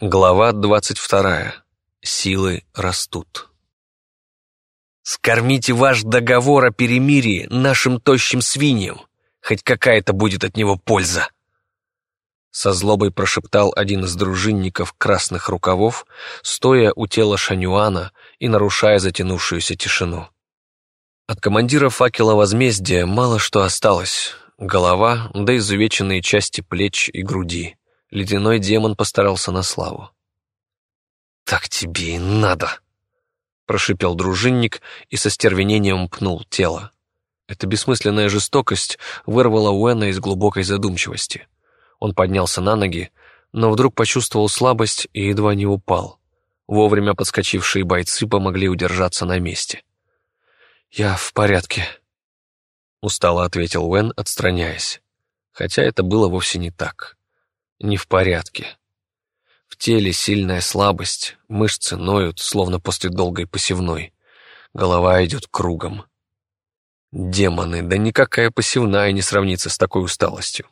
Глава двадцать вторая. Силы растут. «Скормите ваш договор о перемирии нашим тощим свиньям, хоть какая-то будет от него польза!» Со злобой прошептал один из дружинников красных рукавов, стоя у тела Шанюана и нарушая затянувшуюся тишину. От командира факела возмездия мало что осталось. Голова, да изувеченные части плеч и груди. Ледяной демон постарался на славу. «Так тебе и надо!» Прошипел дружинник и со стервенением пнул тело. Эта бессмысленная жестокость вырвала Уэна из глубокой задумчивости. Он поднялся на ноги, но вдруг почувствовал слабость и едва не упал. Вовремя подскочившие бойцы помогли удержаться на месте. «Я в порядке», — устало ответил Уэн, отстраняясь. Хотя это было вовсе не так не в порядке. В теле сильная слабость, мышцы ноют, словно после долгой посевной. Голова идет кругом. Демоны, да никакая посевная не сравнится с такой усталостью.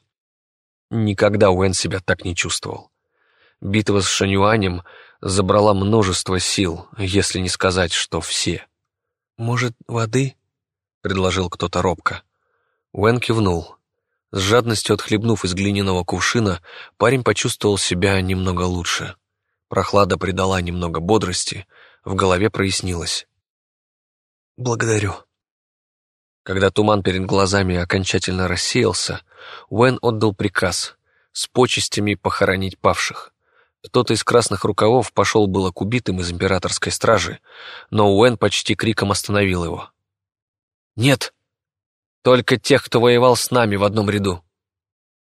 Никогда Уэн себя так не чувствовал. Битва с Шанюанем забрала множество сил, если не сказать, что все. «Может, воды?» — предложил кто-то робко. Уэн кивнул. С жадностью отхлебнув из глиняного кувшина, парень почувствовал себя немного лучше. Прохлада придала немного бодрости, в голове прояснилось. «Благодарю». Когда туман перед глазами окончательно рассеялся, Уэн отдал приказ с почестями похоронить павших. Кто-то из красных рукавов пошел было к убитым из императорской стражи, но Уэн почти криком остановил его. «Нет!» Только тех, кто воевал с нами в одном ряду.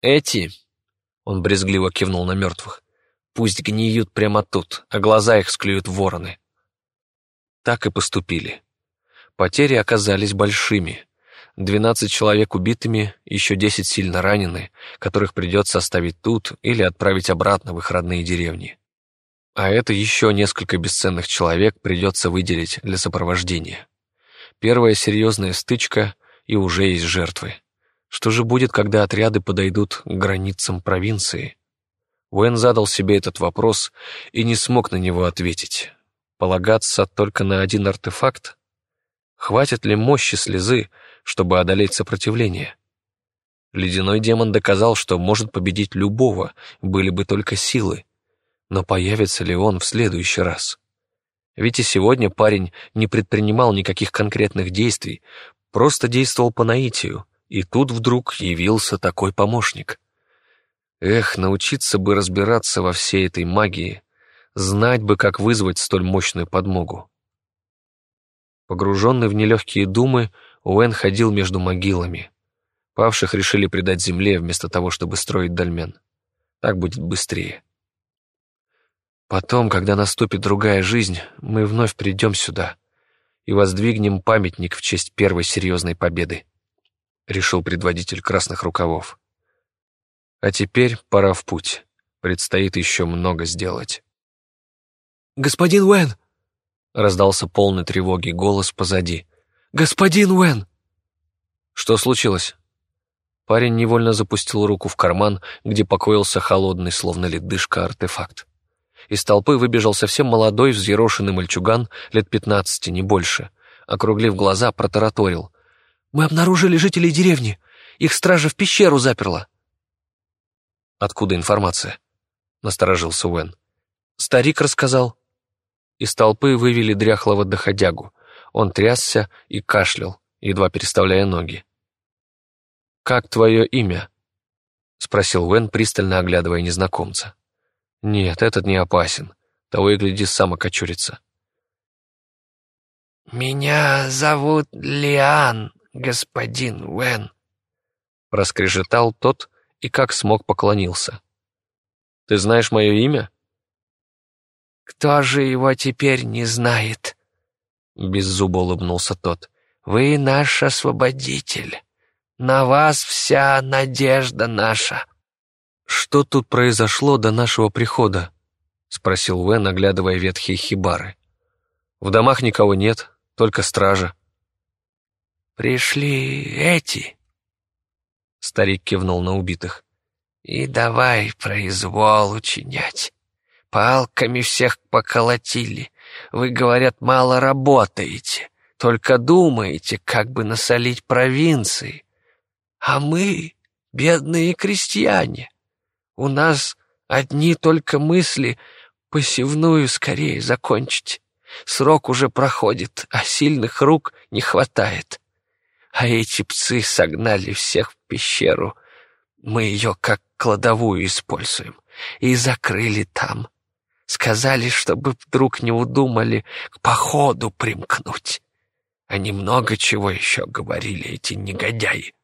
Эти, он брезгливо кивнул на мертвых, пусть гниют прямо тут, а глаза их склюют вороны. Так и поступили. Потери оказались большими. Двенадцать человек убитыми, еще десять сильно ранены, которых придется оставить тут или отправить обратно в их родные деревни. А это еще несколько бесценных человек придется выделить для сопровождения. Первая серьезная стычка — и уже есть жертвы. Что же будет, когда отряды подойдут к границам провинции? Уэн задал себе этот вопрос и не смог на него ответить. Полагаться только на один артефакт? Хватит ли мощи слезы, чтобы одолеть сопротивление? Ледяной демон доказал, что может победить любого, были бы только силы. Но появится ли он в следующий раз? Ведь и сегодня парень не предпринимал никаких конкретных действий, просто действовал по наитию, и тут вдруг явился такой помощник. Эх, научиться бы разбираться во всей этой магии, знать бы, как вызвать столь мощную подмогу. Погруженный в нелегкие думы, Уэн ходил между могилами. Павших решили предать земле вместо того, чтобы строить дольмен. Так будет быстрее. Потом, когда наступит другая жизнь, мы вновь придем сюда — и воздвигнем памятник в честь первой серьезной победы», — решил предводитель красных рукавов. «А теперь пора в путь. Предстоит еще много сделать». «Господин Уэн!» — раздался полный тревоги голос позади. «Господин Уэн!» «Что случилось?» Парень невольно запустил руку в карман, где покоился холодный, словно ледышка, артефакт. Из толпы выбежал совсем молодой, взъерошенный мальчуган, лет пятнадцати, не больше. Округлив глаза, протараторил. «Мы обнаружили жителей деревни. Их стража в пещеру заперла». «Откуда информация?» — насторожился Уэн. «Старик рассказал». Из толпы вывели дряхлого доходягу. Он трясся и кашлял, едва переставляя ноги. «Как твое имя?» — спросил Уэн, пристально оглядывая незнакомца. Нет, этот не опасен. Того и гляди, сам окочурится. «Меня зовут Лиан, господин Уэн», — проскрежетал тот и как смог поклонился. «Ты знаешь мое имя?» «Кто же его теперь не знает?» Беззубо улыбнулся тот. «Вы наш освободитель. На вас вся надежда наша». «Что тут произошло до нашего прихода?» — спросил Уэн, оглядывая ветхие хибары. «В домах никого нет, только стража». «Пришли эти?» Старик кивнул на убитых. «И давай произвол учинять. Палками всех поколотили. Вы, говорят, мало работаете, только думаете, как бы насолить провинции. А мы, бедные крестьяне, у нас одни только мысли посевную скорее закончить. Срок уже проходит, а сильных рук не хватает. А эти псы согнали всех в пещеру. Мы ее как кладовую используем. И закрыли там. Сказали, чтобы вдруг не удумали к походу примкнуть. Они много чего еще говорили, эти негодяи.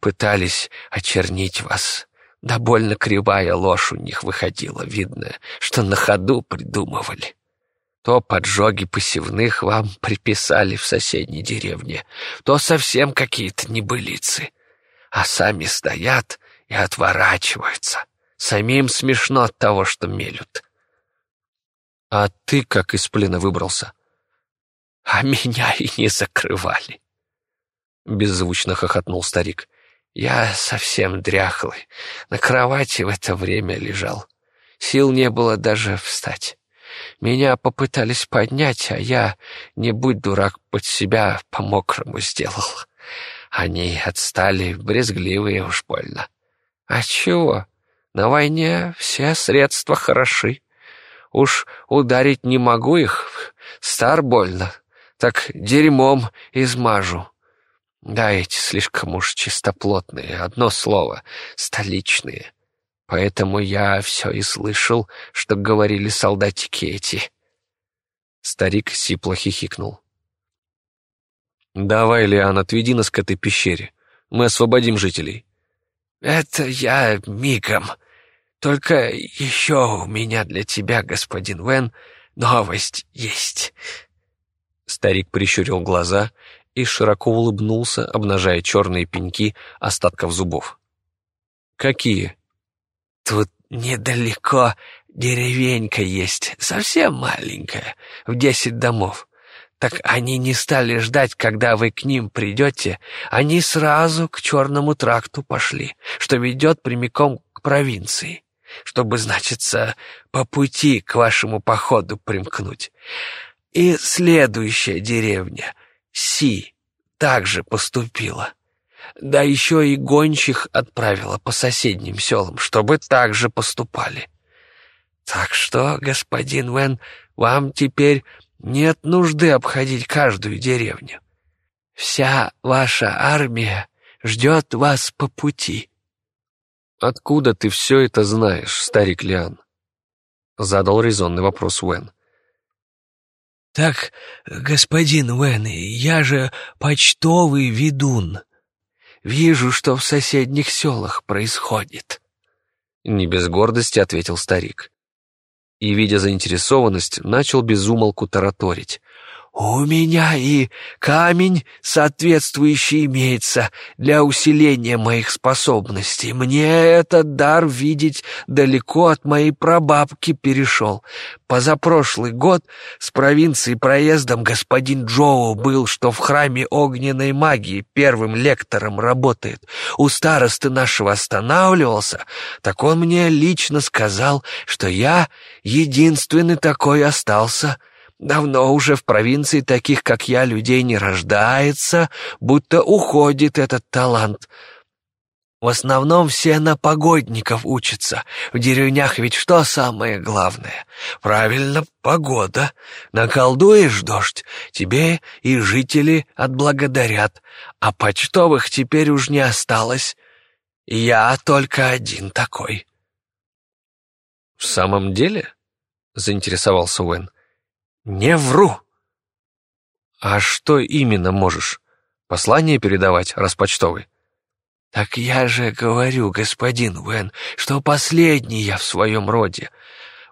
Пытались очернить вас. Да больно кривая ложь у них выходила, видно, что на ходу придумывали. То поджоги посевных вам приписали в соседней деревне, то совсем какие-то небылицы. А сами стоят и отворачиваются. Самим смешно от того, что мелют. А ты как из плена выбрался? А меня и не закрывали. Беззвучно хохотнул старик. Я совсем дряхлый. На кровати в это время лежал. Сил не было даже встать. Меня попытались поднять, а я, не будь дурак, под себя по-мокрому сделал. Они отстали, брезгливые уж больно. А чего? На войне все средства хороши. Уж ударить не могу их, стар больно, так дерьмом измажу. Да, эти слишком уж чистоплотные, одно слово, столичные. Поэтому я все и слышал, что говорили солдатики эти. Старик сипло хихикнул. «Давай, Лиан, отведи нас к этой пещере. Мы освободим жителей». «Это я мигом. Только еще у меня для тебя, господин Вен, новость есть». Старик прищурил глаза и широко улыбнулся, обнажая черные пеньки остатков зубов. «Какие?» Тут недалеко деревенька есть, совсем маленькая, в десять домов. Так они не стали ждать, когда вы к ним придете, они сразу к черному тракту пошли, что ведет прямиком к провинции, чтобы, значится, по пути к вашему походу примкнуть. И следующая деревня, Си, также поступила. Да еще и гончих отправила по соседним селам, чтобы так же поступали. Так что, господин Вен, вам теперь нет нужды обходить каждую деревню. Вся ваша армия ждет вас по пути». «Откуда ты все это знаешь, старик Лиан?» — задал резонный вопрос Уэн. «Так, господин Уэн, я же почтовый ведун. Вижу, что в соседних селах происходит». Не без гордости ответил старик. И, видя заинтересованность, начал безумолку тараторить. «У меня и камень соответствующий имеется для усиления моих способностей. Мне этот дар видеть далеко от моей прабабки перешел. Позапрошлый год с провинции проездом господин Джоу был, что в храме огненной магии первым лектором работает. У старосты нашего останавливался, так он мне лично сказал, что я единственный такой остался». Давно уже в провинции таких, как я, людей не рождается, будто уходит этот талант. В основном все на погодников учатся. В деревнях ведь что самое главное? Правильно, погода. Наколдуешь дождь, тебе и жители отблагодарят. А почтовых теперь уж не осталось. Я только один такой. «В самом деле?» — заинтересовался Уэн. «Не вру!» «А что именно можешь? Послание передавать, распочтовый?» «Так я же говорю, господин Уэн, что последний я в своем роде.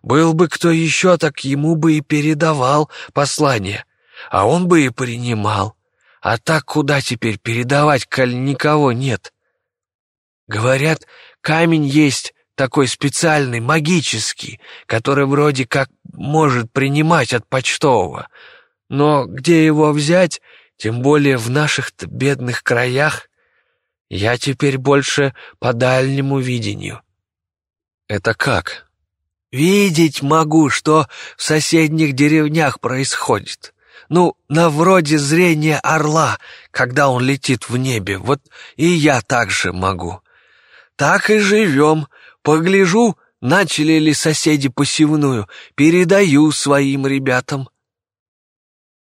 Был бы кто еще, так ему бы и передавал послание, а он бы и принимал. А так куда теперь передавать, коль никого нет? Говорят, камень есть такой специальный, магический, который вроде как может принимать от почтового. Но где его взять, тем более в наших бедных краях? Я теперь больше по дальнему видению. Это как? видеть могу, что в соседних деревнях происходит. Ну, на вроде зрения орла, когда он летит в небе, вот и я так же могу. Так и живем. Погляжу, начали ли соседи посевную, передаю своим ребятам.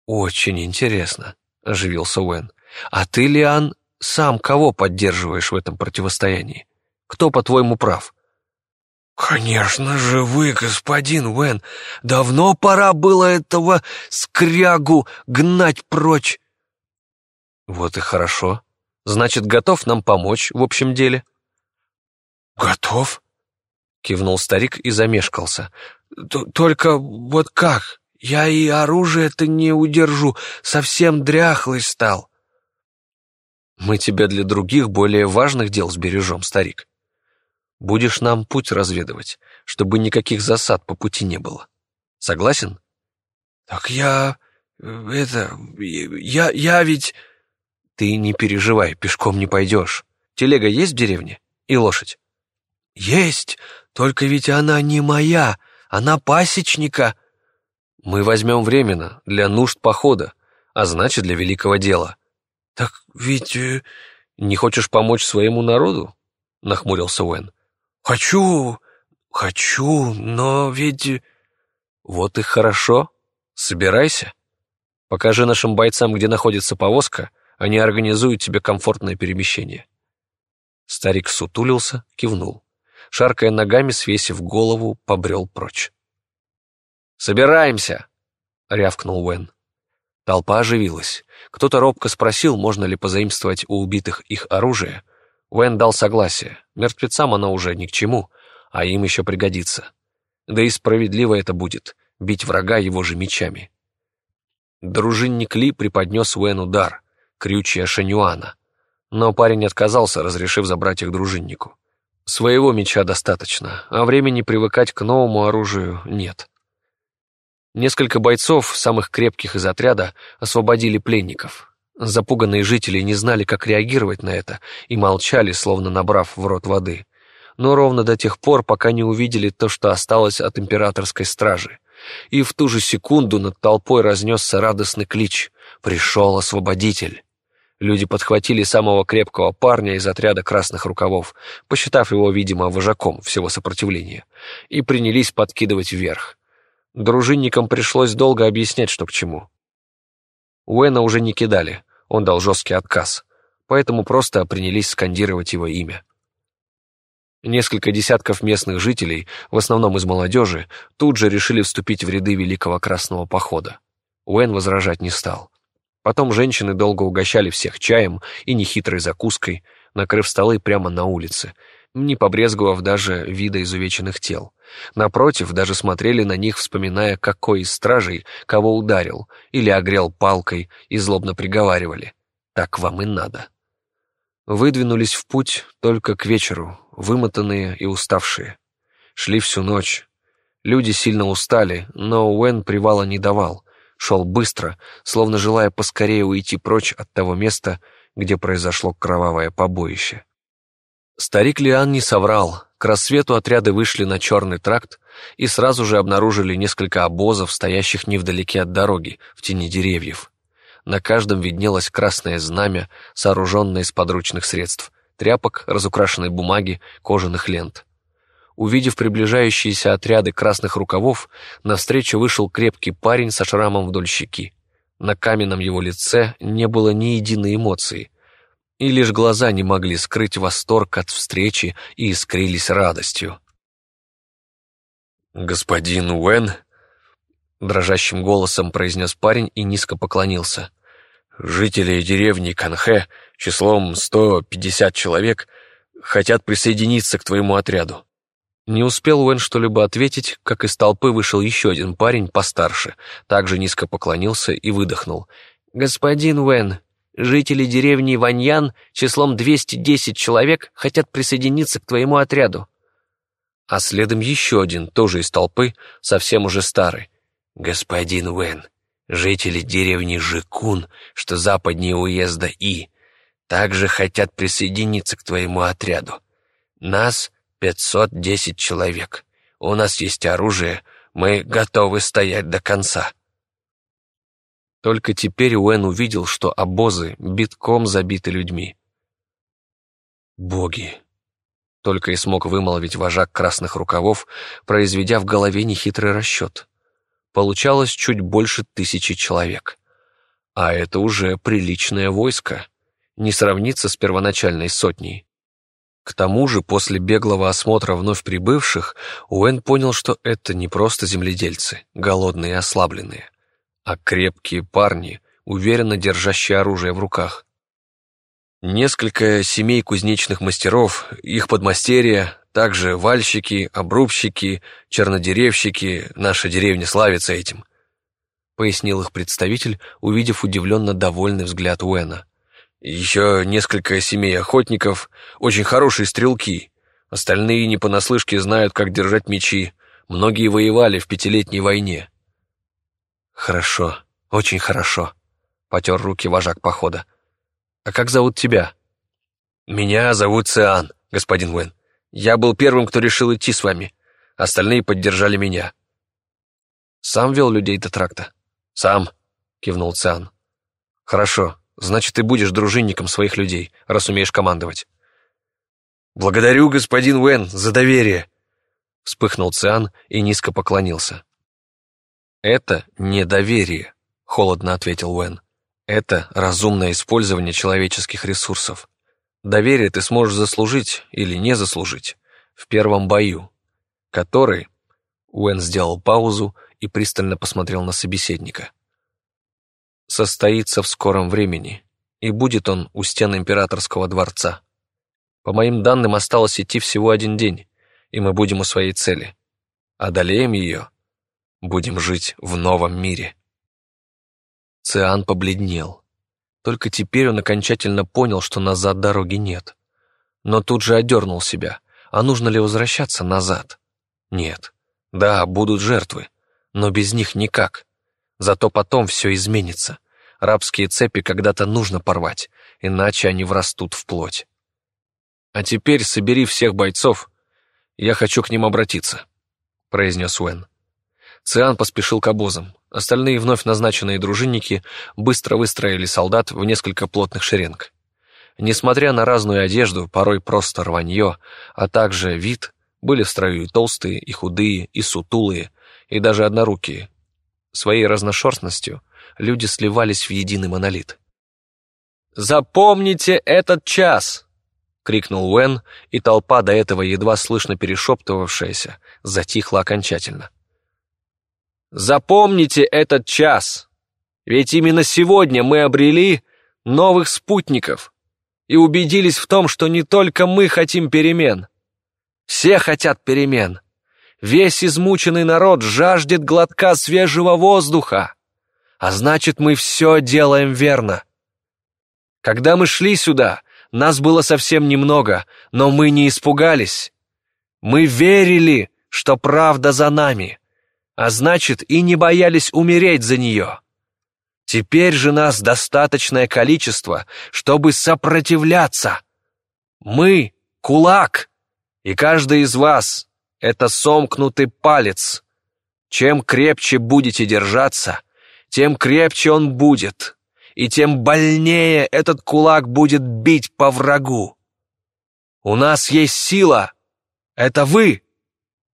«Очень интересно», — оживился Уэн. «А ты, Лиан, сам кого поддерживаешь в этом противостоянии? Кто, по-твоему, прав?» «Конечно же вы, господин Уэн. Давно пора было этого скрягу гнать прочь». «Вот и хорошо. Значит, готов нам помочь в общем деле?» «Готов?» — кивнул старик и замешкался. «Только вот как? Я и оружие-то не удержу, совсем дряхлый стал». «Мы тебя для других, более важных дел сбережем, старик. Будешь нам путь разведывать, чтобы никаких засад по пути не было. Согласен?» «Так я... это... я... я ведь...» «Ты не переживай, пешком не пойдешь. Телега есть в деревне? И лошадь?» «Есть, только ведь она не моя, она пасечника». «Мы возьмем временно, для нужд похода, а значит, для великого дела». «Так ведь...» э... «Не хочешь помочь своему народу?» — нахмурился Уэн. «Хочу, хочу, но ведь...» «Вот и хорошо. Собирайся. Покажи нашим бойцам, где находится повозка, они организуют тебе комфортное перемещение». Старик сутулился, кивнул шаркая ногами, свесив голову, побрел прочь. «Собираемся!» — рявкнул Уэн. Толпа оживилась. Кто-то робко спросил, можно ли позаимствовать у убитых их оружие. Уэн дал согласие. Мертвецам оно уже ни к чему, а им еще пригодится. Да и справедливо это будет — бить врага его же мечами. Дружинник Ли преподнес Уэну дар — крючья Шанюана. Но парень отказался, разрешив забрать их дружиннику. Своего меча достаточно, а времени привыкать к новому оружию нет. Несколько бойцов, самых крепких из отряда, освободили пленников. Запуганные жители не знали, как реагировать на это, и молчали, словно набрав в рот воды. Но ровно до тех пор, пока не увидели то, что осталось от императорской стражи. И в ту же секунду над толпой разнесся радостный клич «Пришел освободитель!». Люди подхватили самого крепкого парня из отряда красных рукавов, посчитав его, видимо, вожаком всего сопротивления, и принялись подкидывать вверх. Дружинникам пришлось долго объяснять, что к чему. Уэна уже не кидали, он дал жесткий отказ, поэтому просто принялись скандировать его имя. Несколько десятков местных жителей, в основном из молодежи, тут же решили вступить в ряды Великого Красного Похода. Уэн возражать не стал. Потом женщины долго угощали всех чаем и нехитрой закуской, накрыв столы прямо на улице, не побрезговав даже вида изувеченных тел. Напротив, даже смотрели на них, вспоминая, какой из стражей кого ударил или огрел палкой, и злобно приговаривали. «Так вам и надо». Выдвинулись в путь только к вечеру, вымотанные и уставшие. Шли всю ночь. Люди сильно устали, но Уэн привала не давал — шел быстро, словно желая поскорее уйти прочь от того места, где произошло кровавое побоище. Старик Лиан не соврал. К рассвету отряды вышли на черный тракт и сразу же обнаружили несколько обозов, стоящих невдалеке от дороги, в тени деревьев. На каждом виднелось красное знамя, сооруженное из подручных средств, тряпок, разукрашенной бумаги, кожаных лент. Увидев приближающиеся отряды красных рукавов, навстречу вышел крепкий парень со шрамом вдоль щеки. На каменном его лице не было ни единой эмоции, и лишь глаза не могли скрыть восторг от встречи и искрились радостью. «Господин Уэн», — дрожащим голосом произнес парень и низко поклонился, — «жители деревни Канхэ числом 150 человек хотят присоединиться к твоему отряду». Не успел Уэн что-либо ответить, как из толпы вышел еще один парень постарше, также низко поклонился и выдохнул. «Господин Уэн, жители деревни Ваньян числом 210 человек хотят присоединиться к твоему отряду». А следом еще один, тоже из толпы, совсем уже старый. «Господин Уэн, жители деревни Жикун, что западнее уезда И, также хотят присоединиться к твоему отряду. Нас — Пятьсот десять человек. У нас есть оружие, мы готовы стоять до конца». Только теперь Уэн увидел, что обозы битком забиты людьми. «Боги!» — только и смог вымолвить вожак красных рукавов, произведя в голове нехитрый расчет. Получалось чуть больше тысячи человек. А это уже приличное войско, не сравнится с первоначальной сотней. К тому же, после беглого осмотра вновь прибывших, Уэн понял, что это не просто земледельцы, голодные и ослабленные, а крепкие парни, уверенно держащие оружие в руках. Несколько семей кузнечных мастеров, их подмастерья, также вальщики, обрубщики, чернодеревщики, наша деревня славится этим, пояснил их представитель, увидев удивленно довольный взгляд Уэна. Еще несколько семей охотников, очень хорошие стрелки. Остальные не понаслышке знают, как держать мечи. Многие воевали в пятилетней войне. Хорошо, очень хорошо, потер руки вожак похода. А как зовут тебя? Меня зовут Циан, господин Уэн. Я был первым, кто решил идти с вами. Остальные поддержали меня. Сам вел людей до тракта? Сам, кивнул Циан. Хорошо, Значит, ты будешь дружинником своих людей, раз умеешь командовать. Благодарю, господин Уэн, за доверие. Вспыхнул Циан и низко поклонился. Это не доверие, холодно ответил Уэн. Это разумное использование человеческих ресурсов. Доверие ты сможешь заслужить или не заслужить в первом бою, который... Уэн сделал паузу и пристально посмотрел на собеседника состоится в скором времени, и будет он у стен императорского дворца. По моим данным, осталось идти всего один день, и мы будем у своей цели. Одолеем ее, будем жить в новом мире. Циан побледнел. Только теперь он окончательно понял, что назад дороги нет. Но тут же одернул себя. А нужно ли возвращаться назад? Нет. Да, будут жертвы, но без них никак. Зато потом все изменится. Рабские цепи когда-то нужно порвать, иначе они врастут в плоть. А теперь собери всех бойцов, я хочу к ним обратиться, произнес Уэн. Циан поспешил к обозам. Остальные вновь назначенные дружинники быстро выстроили солдат в несколько плотных шеренг. Несмотря на разную одежду, порой просто рванье, а также вид, были в строю и толстые, и худые, и сутулые, и даже однорукие. Своей разношерстностью люди сливались в единый монолит. «Запомните этот час!» — крикнул Уэн, и толпа, до этого едва слышно перешептывавшаяся, затихла окончательно. «Запомните этот час! Ведь именно сегодня мы обрели новых спутников и убедились в том, что не только мы хотим перемен. Все хотят перемен. Весь измученный народ жаждет глотка свежего воздуха. А значит, мы все делаем верно. Когда мы шли сюда, нас было совсем немного, но мы не испугались. Мы верили, что правда за нами, а значит, и не боялись умереть за нее. Теперь же нас достаточное количество, чтобы сопротивляться. Мы — кулак, и каждый из вас — это сомкнутый палец. Чем крепче будете держаться — тем крепче он будет, и тем больнее этот кулак будет бить по врагу. У нас есть сила, это вы.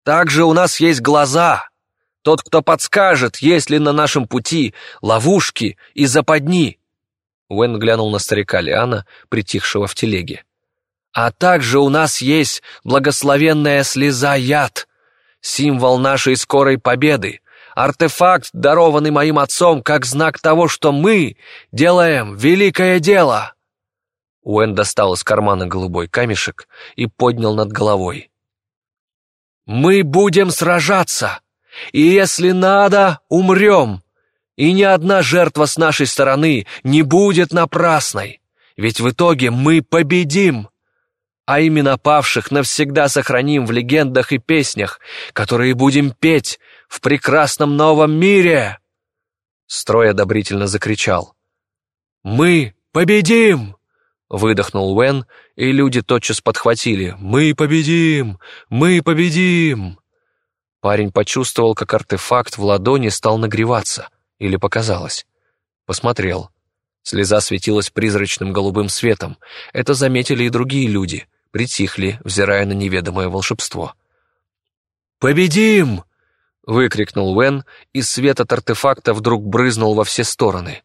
Также у нас есть глаза, тот, кто подскажет, есть ли на нашем пути ловушки и западни. Уэн глянул на старика Лиана, притихшего в телеге. А также у нас есть благословенная слеза яд, символ нашей скорой победы, Артефакт, дарованный моим отцом, как знак того, что мы делаем великое дело!» Уэн достал из кармана голубой камешек и поднял над головой. «Мы будем сражаться, и если надо, умрем, и ни одна жертва с нашей стороны не будет напрасной, ведь в итоге мы победим!» а именно павших навсегда сохраним в легендах и песнях, которые будем петь в прекрасном новом мире!» Строй одобрительно закричал. «Мы победим!» Выдохнул Уэн, и люди тотчас подхватили. «Мы победим! Мы победим!» Парень почувствовал, как артефакт в ладони стал нагреваться, или показалось. Посмотрел. Слеза светилась призрачным голубым светом. Это заметили и другие люди, притихли, взирая на неведомое волшебство. «Победим!» — выкрикнул Уэн, и свет от артефакта вдруг брызнул во все стороны.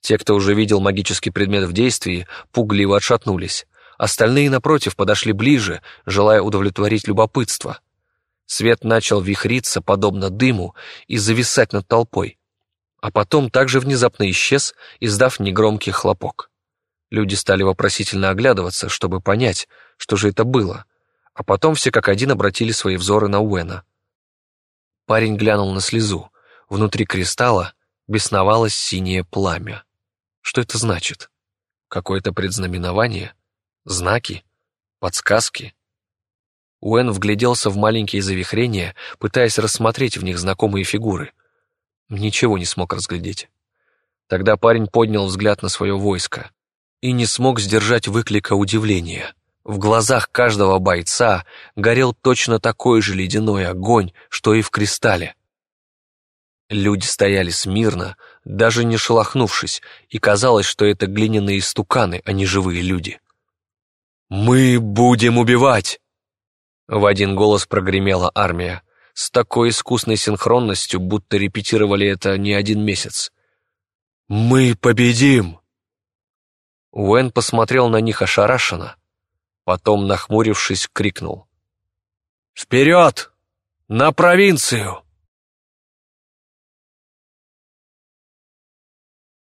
Те, кто уже видел магический предмет в действии, пугливо отшатнулись. Остальные, напротив, подошли ближе, желая удовлетворить любопытство. Свет начал вихриться, подобно дыму, и зависать над толпой. А потом также внезапно исчез, издав негромкий хлопок. Люди стали вопросительно оглядываться, чтобы понять, что же это было, а потом все как один обратили свои взоры на Уэна. Парень глянул на слезу. Внутри кристалла бесновалось синее пламя. Что это значит? Какое-то предзнаменование? Знаки? Подсказки? Уэн вгляделся в маленькие завихрения, пытаясь рассмотреть в них знакомые фигуры. Ничего не смог разглядеть. Тогда парень поднял взгляд на свое войско и не смог сдержать выклика удивления. В глазах каждого бойца горел точно такой же ледяной огонь, что и в кристалле. Люди стояли смирно, даже не шелохнувшись, и казалось, что это глиняные стуканы, а не живые люди. «Мы будем убивать!» В один голос прогремела армия, с такой искусной синхронностью, будто репетировали это не один месяц. «Мы победим!» Уэн посмотрел на них ошарашенно, потом, нахмурившись, крикнул. «Вперед! На провинцию!»